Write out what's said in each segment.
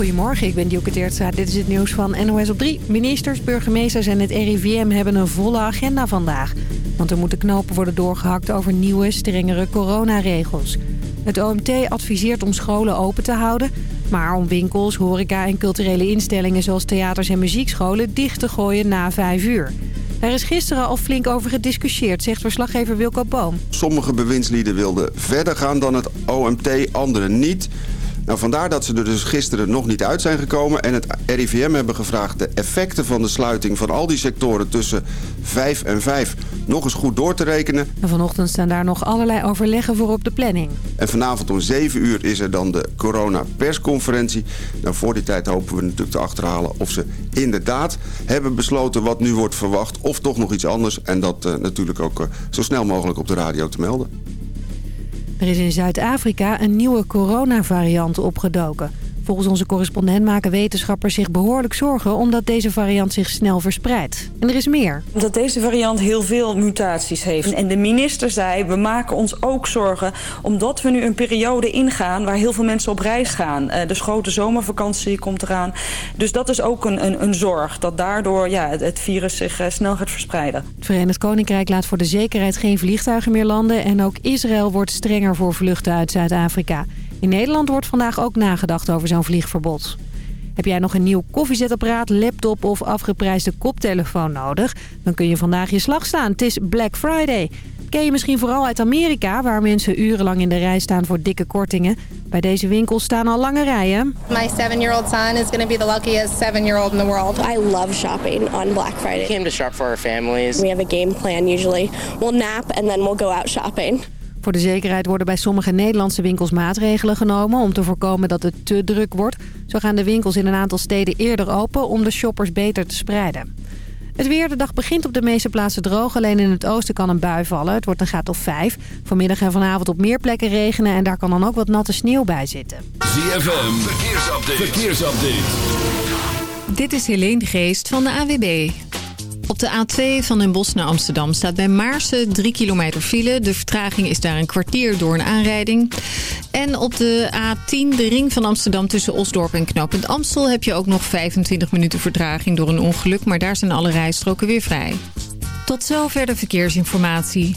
Goedemorgen, ik ben Dielke Teertstra. Dit is het nieuws van NOS op 3. Ministers, burgemeesters en het RIVM hebben een volle agenda vandaag. Want er moeten knopen worden doorgehakt over nieuwe, strengere coronaregels. Het OMT adviseert om scholen open te houden... maar om winkels, horeca en culturele instellingen zoals theaters en muziekscholen dicht te gooien na 5 uur. Er is gisteren al flink over gediscussieerd, zegt verslaggever Wilco Boom. Sommige bewindslieden wilden verder gaan dan het OMT, anderen niet... Nou, vandaar dat ze er dus gisteren nog niet uit zijn gekomen. En het RIVM hebben gevraagd de effecten van de sluiting van al die sectoren tussen 5 en 5 nog eens goed door te rekenen. En vanochtend staan daar nog allerlei overleggen voor op de planning. En vanavond om 7 uur is er dan de corona-persconferentie. Nou, voor die tijd hopen we natuurlijk te achterhalen of ze inderdaad hebben besloten wat nu wordt verwacht. Of toch nog iets anders. En dat uh, natuurlijk ook uh, zo snel mogelijk op de radio te melden. Er is in Zuid-Afrika een nieuwe coronavariant opgedoken. Volgens onze correspondent maken wetenschappers zich behoorlijk zorgen... omdat deze variant zich snel verspreidt. En er is meer. Dat deze variant heel veel mutaties heeft. En de minister zei, we maken ons ook zorgen... omdat we nu een periode ingaan waar heel veel mensen op reis gaan. Uh, dus grote zomervakantie komt eraan. Dus dat is ook een, een, een zorg. Dat daardoor ja, het, het virus zich uh, snel gaat verspreiden. Het Verenigd Koninkrijk laat voor de zekerheid geen vliegtuigen meer landen... en ook Israël wordt strenger voor vluchten uit Zuid-Afrika. In Nederland wordt vandaag ook nagedacht over zo'n vliegverbod. Heb jij nog een nieuw koffiezetapparaat, laptop of afgeprijsde koptelefoon nodig? Dan kun je vandaag je slag staan. Het is Black Friday. Ken je misschien vooral uit Amerika, waar mensen urenlang in de rij staan voor dikke kortingen. Bij deze winkels staan al lange rijen. My seven-year-old son is going to be the luckiest seven-year-old in the world. I love shopping on Black Friday. We came to shop for our families. We have a game plan usually. We'll nap and then we'll go out shopping. Voor de zekerheid worden bij sommige Nederlandse winkels maatregelen genomen... om te voorkomen dat het te druk wordt. Zo gaan de winkels in een aantal steden eerder open... om de shoppers beter te spreiden. Het weer, de dag begint op de meeste plaatsen droog. Alleen in het oosten kan een bui vallen. Het wordt een graad of 5. Vanmiddag en vanavond op meer plekken regenen... en daar kan dan ook wat natte sneeuw bij zitten. ZFM, verkeersupdate. verkeersupdate. Dit is Helene Geest van de AWB. Op de A2 van Den Bosch naar Amsterdam staat bij Maarsen 3 kilometer file. De vertraging is daar een kwartier door een aanrijding. En op de A10, de ring van Amsterdam tussen Osdorp en Knooppunt Amstel... heb je ook nog 25 minuten vertraging door een ongeluk... maar daar zijn alle rijstroken weer vrij. Tot zover de verkeersinformatie.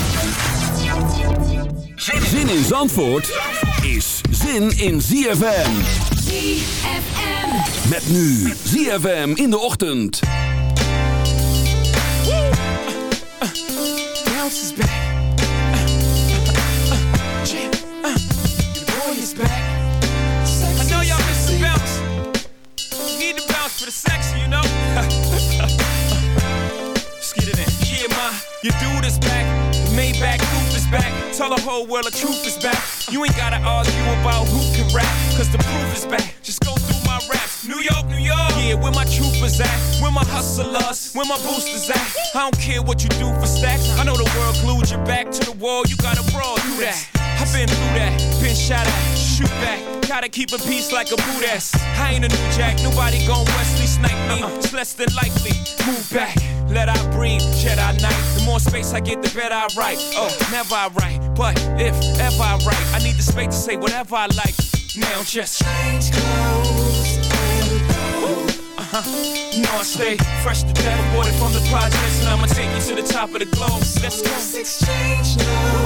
Zin in Zandvoort is zin in ZFM. ZFM. Met nu ZFM in de ochtend. Bounce is back. I know y'all miss the bounce. You need to bounce for the section, you know? Let's get it in. Yeah, ma, your dude is back. Maybach coupe is back. Tell the whole world the truth is back. You ain't gotta argue about who can rap, cause the proof is back. Just go through my raps. New York, New York. Yeah, where my troopers at? Where my hustlers? Where my boosters at? I don't care what you do for stacks. I know the world glued your back to the wall. You gotta brawl through that. I've been through that, been shot at, shoot back. Gotta keep a peace like a boot ass. I ain't a new jack, nobody gon' Wesley snipe me. Uh-uh. It's less than likely. Move back, let I breathe, Jedi Knight. The more space I get, the better I write. Oh, never I write, but if ever I write, I need the space to say whatever I like. Now just change clothes and go. Uh-huh. You know I stay fresh to death, aborted from the projects, and I'ma take you to the top of the globe. Let's go. Let's exchange now.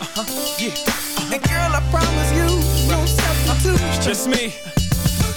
Uh-huh, yeah. Uh-huh. And girl, I promise you, no substitute. It's just me.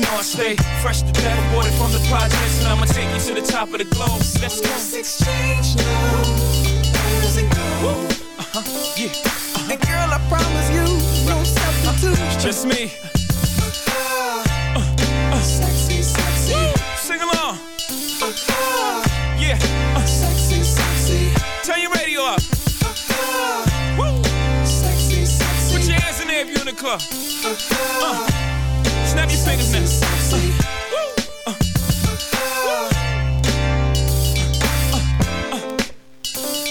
You know I stay fresh to death, aborted from the projects, and I'ma take you to the top of the globe. Let's go. Let's exchange now. Where's it go? Uh huh. Yeah. Uh-huh. And girl, I promise you, no substitute. It's just me. Uh, uh, sexy, sexy. Woo. Sing along. Uh, yeah. Uh, sexy, sexy. Turn your radio up. Uh, Woo. Sexy, sexy. Put your hands in there if you're in the club. Uh, Snap your fingers now.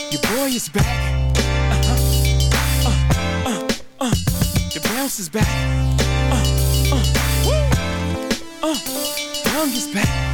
Your boy is back. The bounce is back. Uh, uh. Uh, Young is back.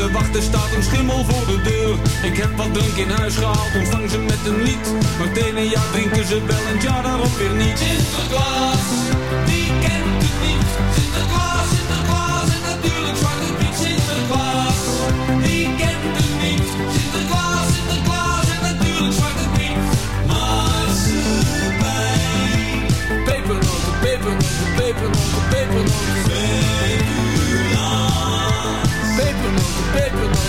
Te wachten staat, een schimmel voor de deur. Ik heb wat drank in huis gehaald, ontvang ze met een lied. Het ene jaar drinken ze wel en jaar daarop weer niet. Sinterklaas, wie kent het niet? Sinterklaas, Sinterklaas en natuurlijk Zwarte Piet. Sinterklaas, wie kent het niet? Sinterklaas, Sinterklaas en natuurlijk Zwarte Piet. Marsepein. Pepernoten, pepernoten, pepernoten, pepernoten. Pepernoten, pepernoten,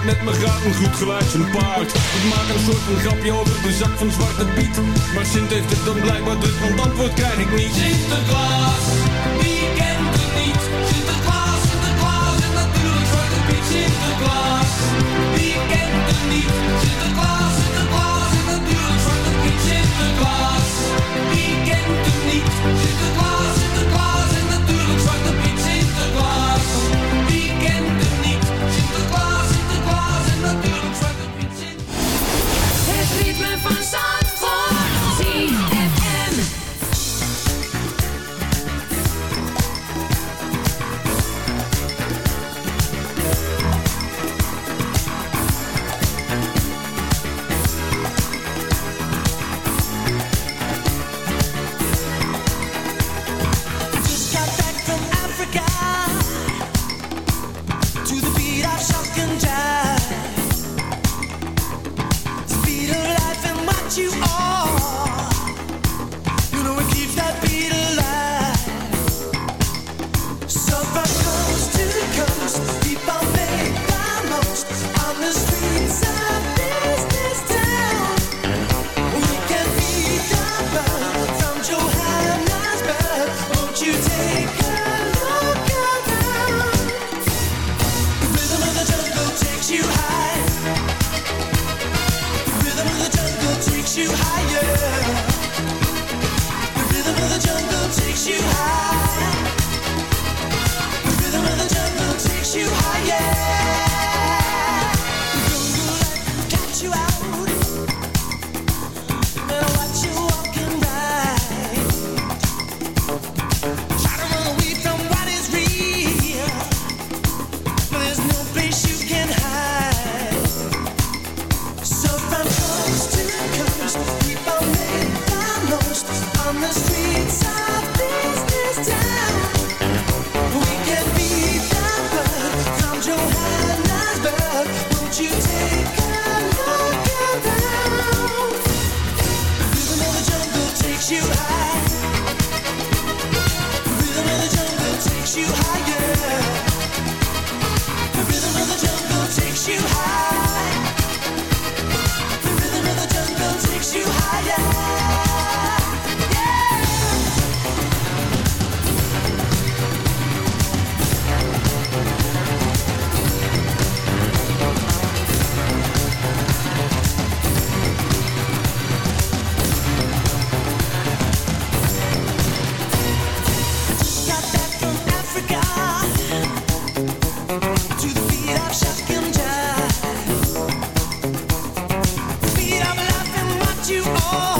het met me gaat, een goed geluid zijn paard. Ik maak een soort van grapje over de zak van Zwarte Piet. Maar Sint heeft het dan blijkbaar druk, want antwoord krijg ik niet. Sinterklaas, wie kent het niet? Sinterklaas, Sinterklaas en natuurlijk Zwarte de Sinterklaas, wie kent het niet? Sinterklaas, Sinterklaas en natuurlijk Zwarte de Sinterklaas, wie kent het niet? Sinterklaas, Sinterklaas Sun. Oh.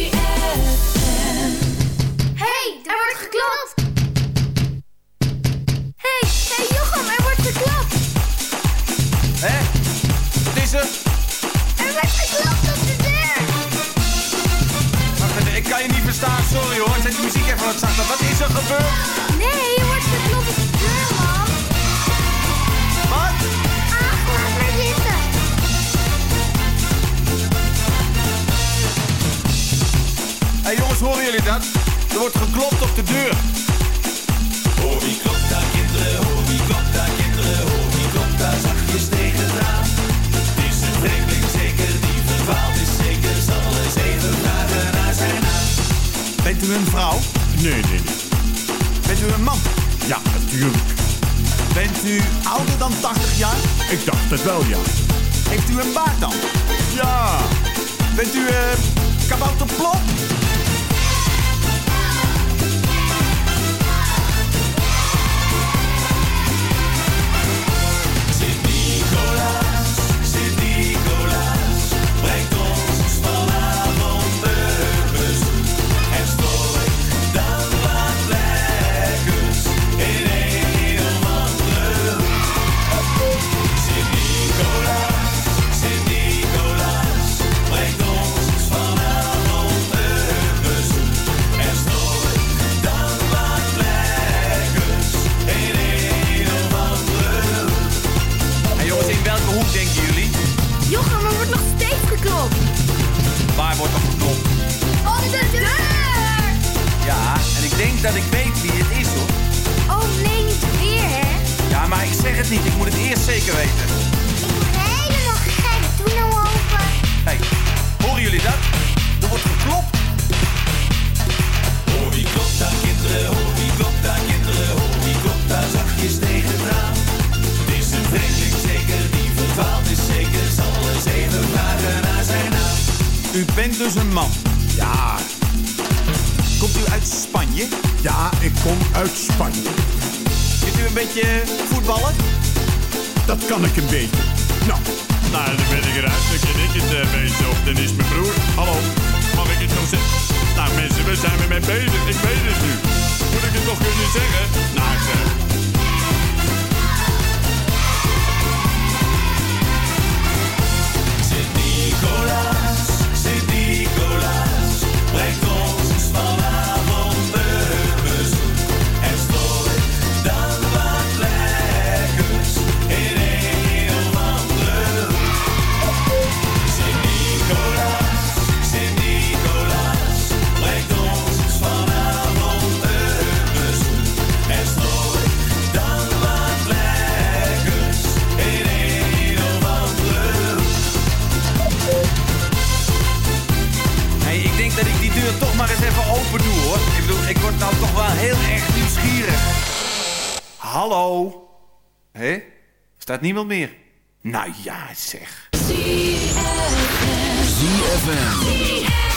Op de deur. Hoor wie klopt daar kinderen, hoor wie klopt daar kinderen, hoor wie klopt daar zachtjes tegen het raam. Het is een vreemdeling zeker, die verdwaald is zeker, zal eens even vragen naar zijn naam. Bent u een vrouw? Nee, nee, nee. Bent u een man? Ja, natuurlijk. Bent u ouder dan 80 jaar? Ik dacht het wel, ja. Heeft u een baard dan? Ja. Bent u eh kabouterplop? Wordt er geklopt? Op de deur! Ja, en ik denk dat ik weet wie het is hoor. Oh nee, niet weer, hè? Ja, maar ik zeg het niet. Ik moet het eerst zeker weten. Ik word helemaal gek. Doe nou open. Hé, horen jullie dat? U bent dus een man. Ja. Komt u uit Spanje? Ja, ik kom uit Spanje. Kunt u een beetje voetballen? Dat kan ik een beetje. Nou, nou dan ben ik eruit. Dan ken ik het uh, beetje. Of dan is mijn broer. Hallo, mag ik het nog zeggen? Nou mensen, we zijn er mee bezig. Ik weet het nu. Moet ik het nog kunnen zeggen? Nou Staat niemand meer? Nou ja, zeg. ZFM.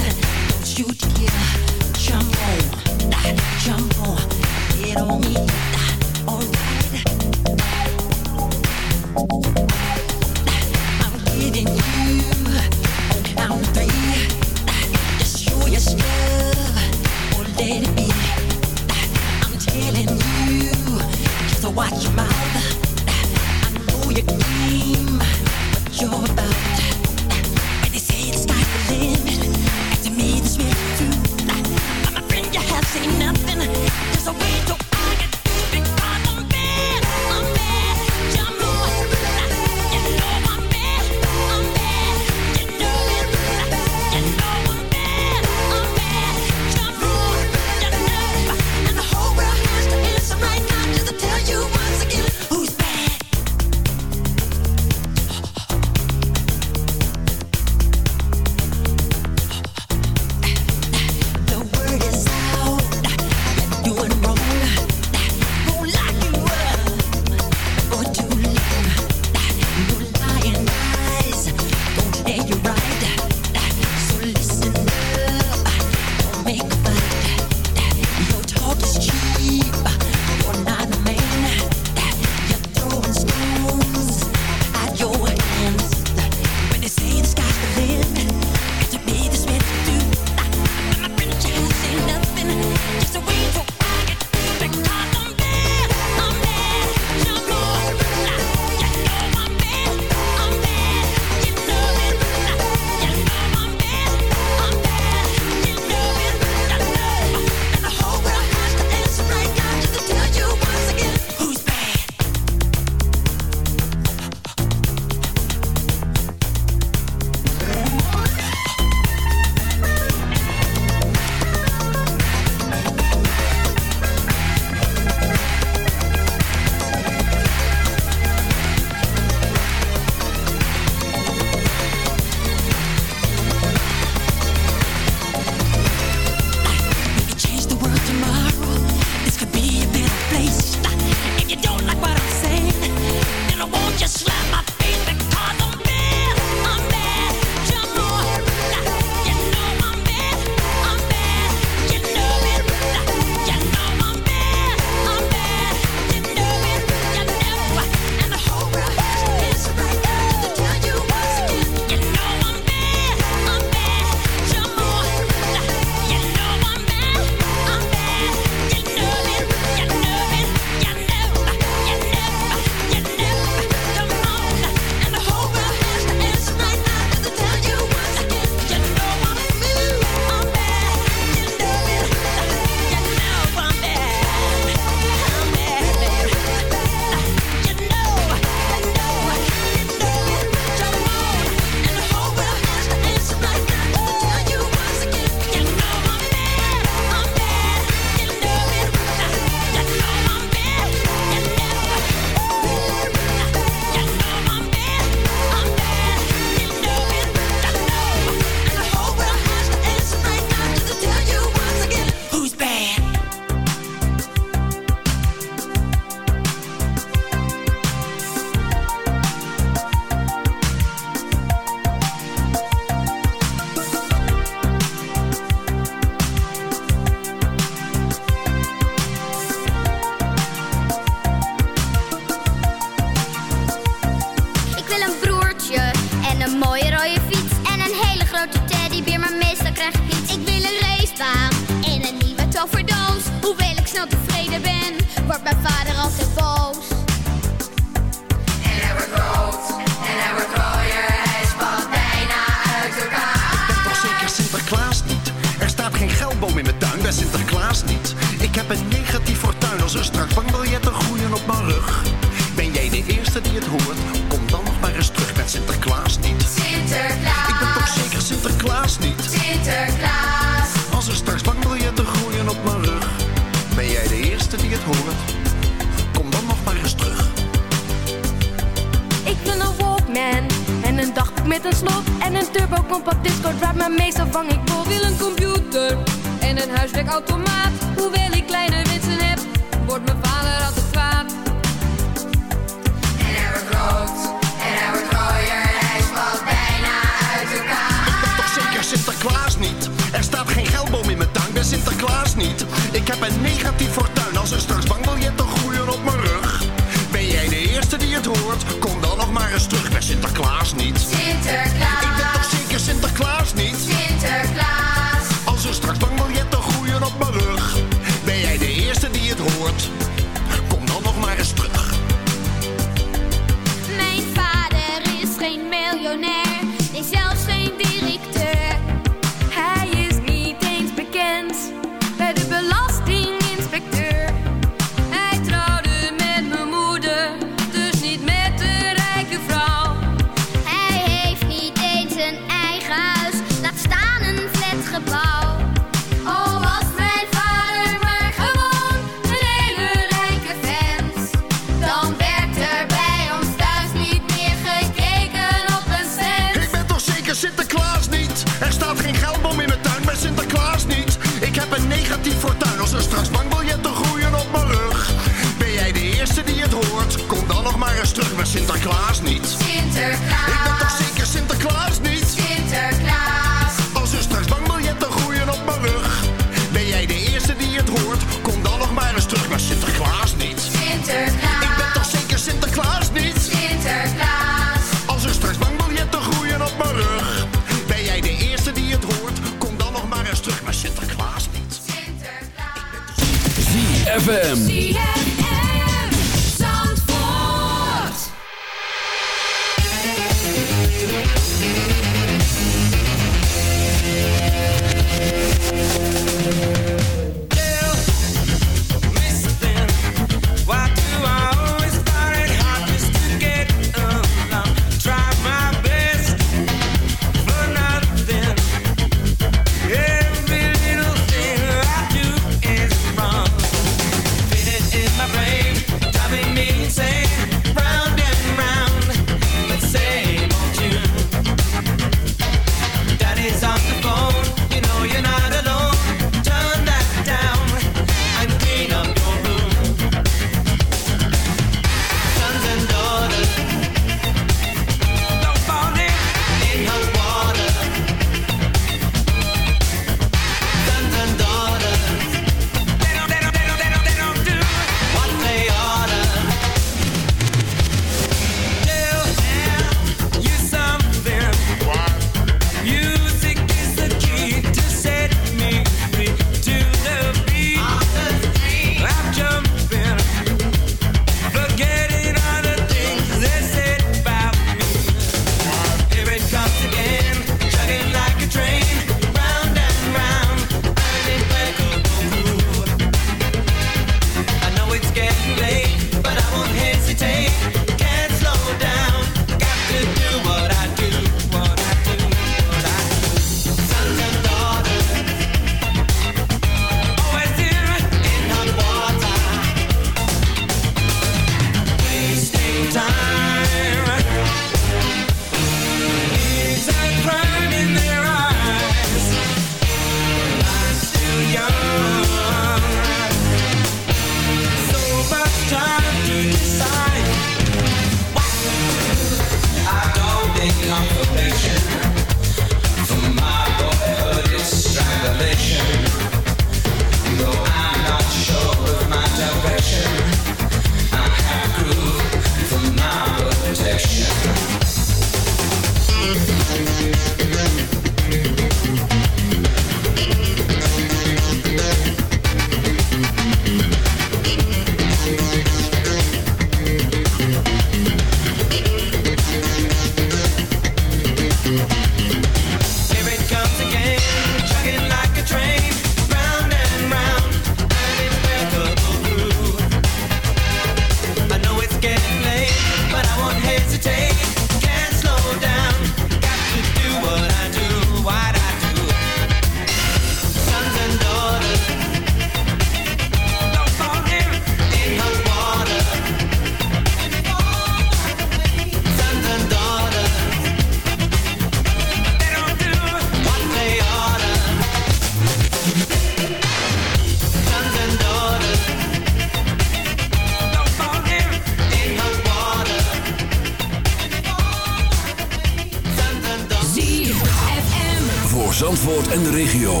Voor Zandvoort en de regio.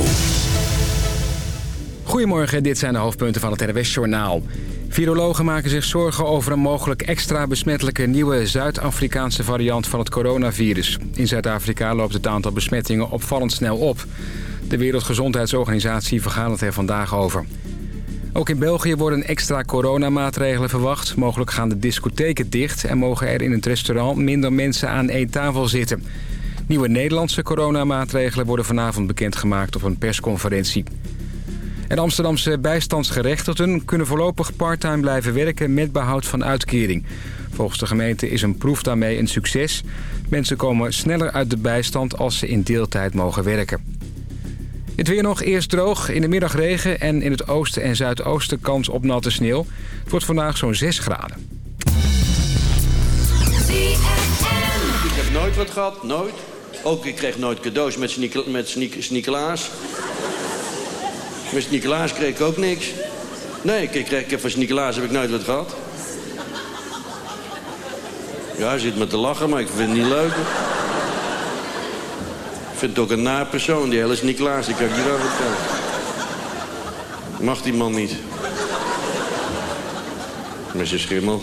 Goedemorgen, dit zijn de hoofdpunten van het NWS-journaal. Virologen maken zich zorgen over een mogelijk extra besmettelijke nieuwe Zuid-Afrikaanse variant van het coronavirus. In Zuid-Afrika loopt het aantal besmettingen opvallend snel op. De Wereldgezondheidsorganisatie vergadert er vandaag over. Ook in België worden extra coronamaatregelen verwacht. Mogelijk gaan de discotheken dicht en mogen er in het restaurant minder mensen aan één tafel zitten. Nieuwe Nederlandse coronamaatregelen worden vanavond bekendgemaakt op een persconferentie. En Amsterdamse bijstandsgerechtigden kunnen voorlopig parttime blijven werken met behoud van uitkering. Volgens de gemeente is een proef daarmee een succes. Mensen komen sneller uit de bijstand als ze in deeltijd mogen werken. Het weer nog eerst droog, in de middag regen en in het oosten en zuidoosten kans op natte sneeuw. Het wordt vandaag zo'n 6 graden. Ik heb nooit wat gehad, nooit. Ook ik kreeg nooit cadeaus met, Snik met kreeg ik ook niks. Nee, ik, kreeg, ik van Snikelaas heb ik nooit wat gehad. Ja, hij zit me te lachen, maar ik vind het niet leuk. Ik vind het ook een naar persoon, die hele Snikelaas. Die kan ik niet over vertellen. Mag die man niet. Met zijn schimmel.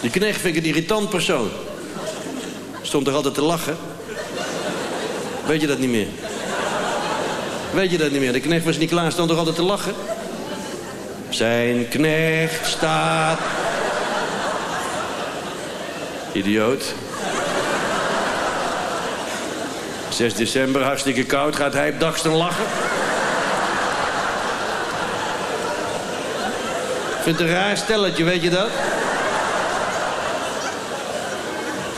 Die knecht vind ik een irritant persoon. Stond er altijd te lachen. Weet je dat niet meer? Weet je dat niet meer? De knecht was niet klaar, stond er altijd te lachen. Zijn knecht staat... Idioot. 6 december, hartstikke koud, gaat hij op dagsten lachen. Vindt een raar stelletje, weet je dat?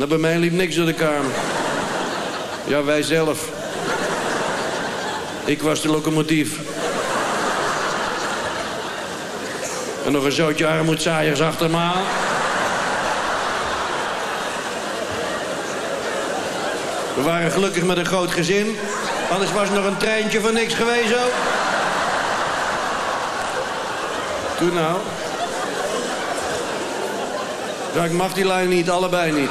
Nou, bij mij liep niks door de kamer. Ja, wij zelf. Ik was de locomotief. En nog een zootje armoedzaaiers achter me aan. We waren gelukkig met een groot gezin. Anders was nog een treintje van niks geweest ook. Toen nou. Ja, ik mag die lijn niet, allebei niet.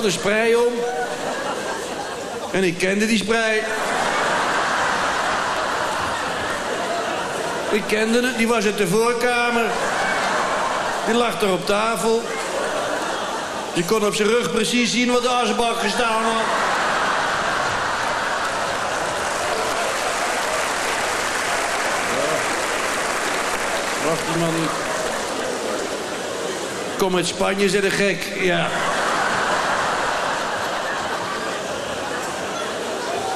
Had een sprei om. En ik kende die sprei. Ik kende het, die was uit de voorkamer. Die lag er op tafel. Je kon op zijn rug precies zien wat de asbak gestaan had. Wacht die man niet. Kom uit Spanje, zei de gek. Ja.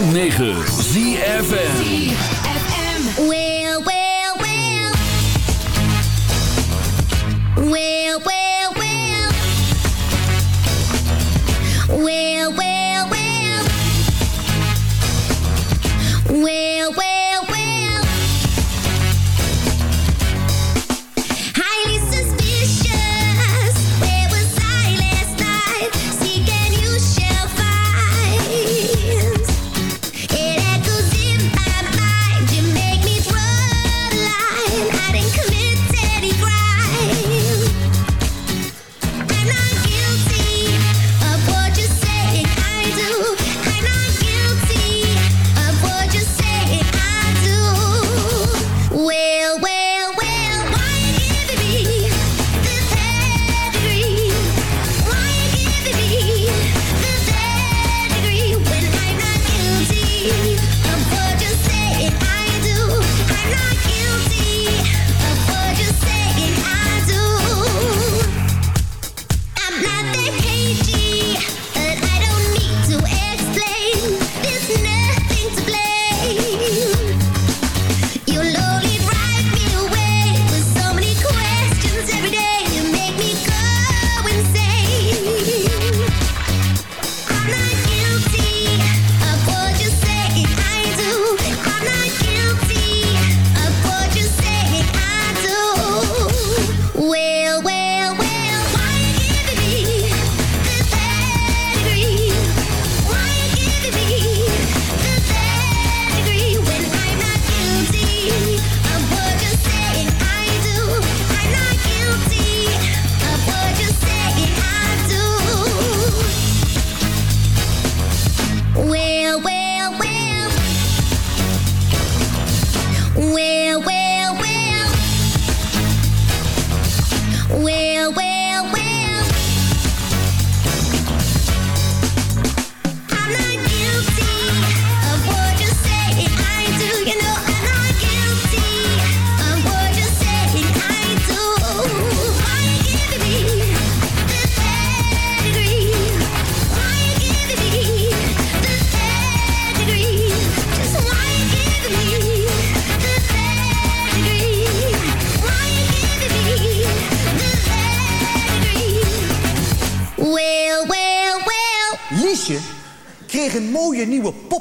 106.9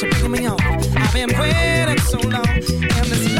should bring me on. I've been waiting so long, and this.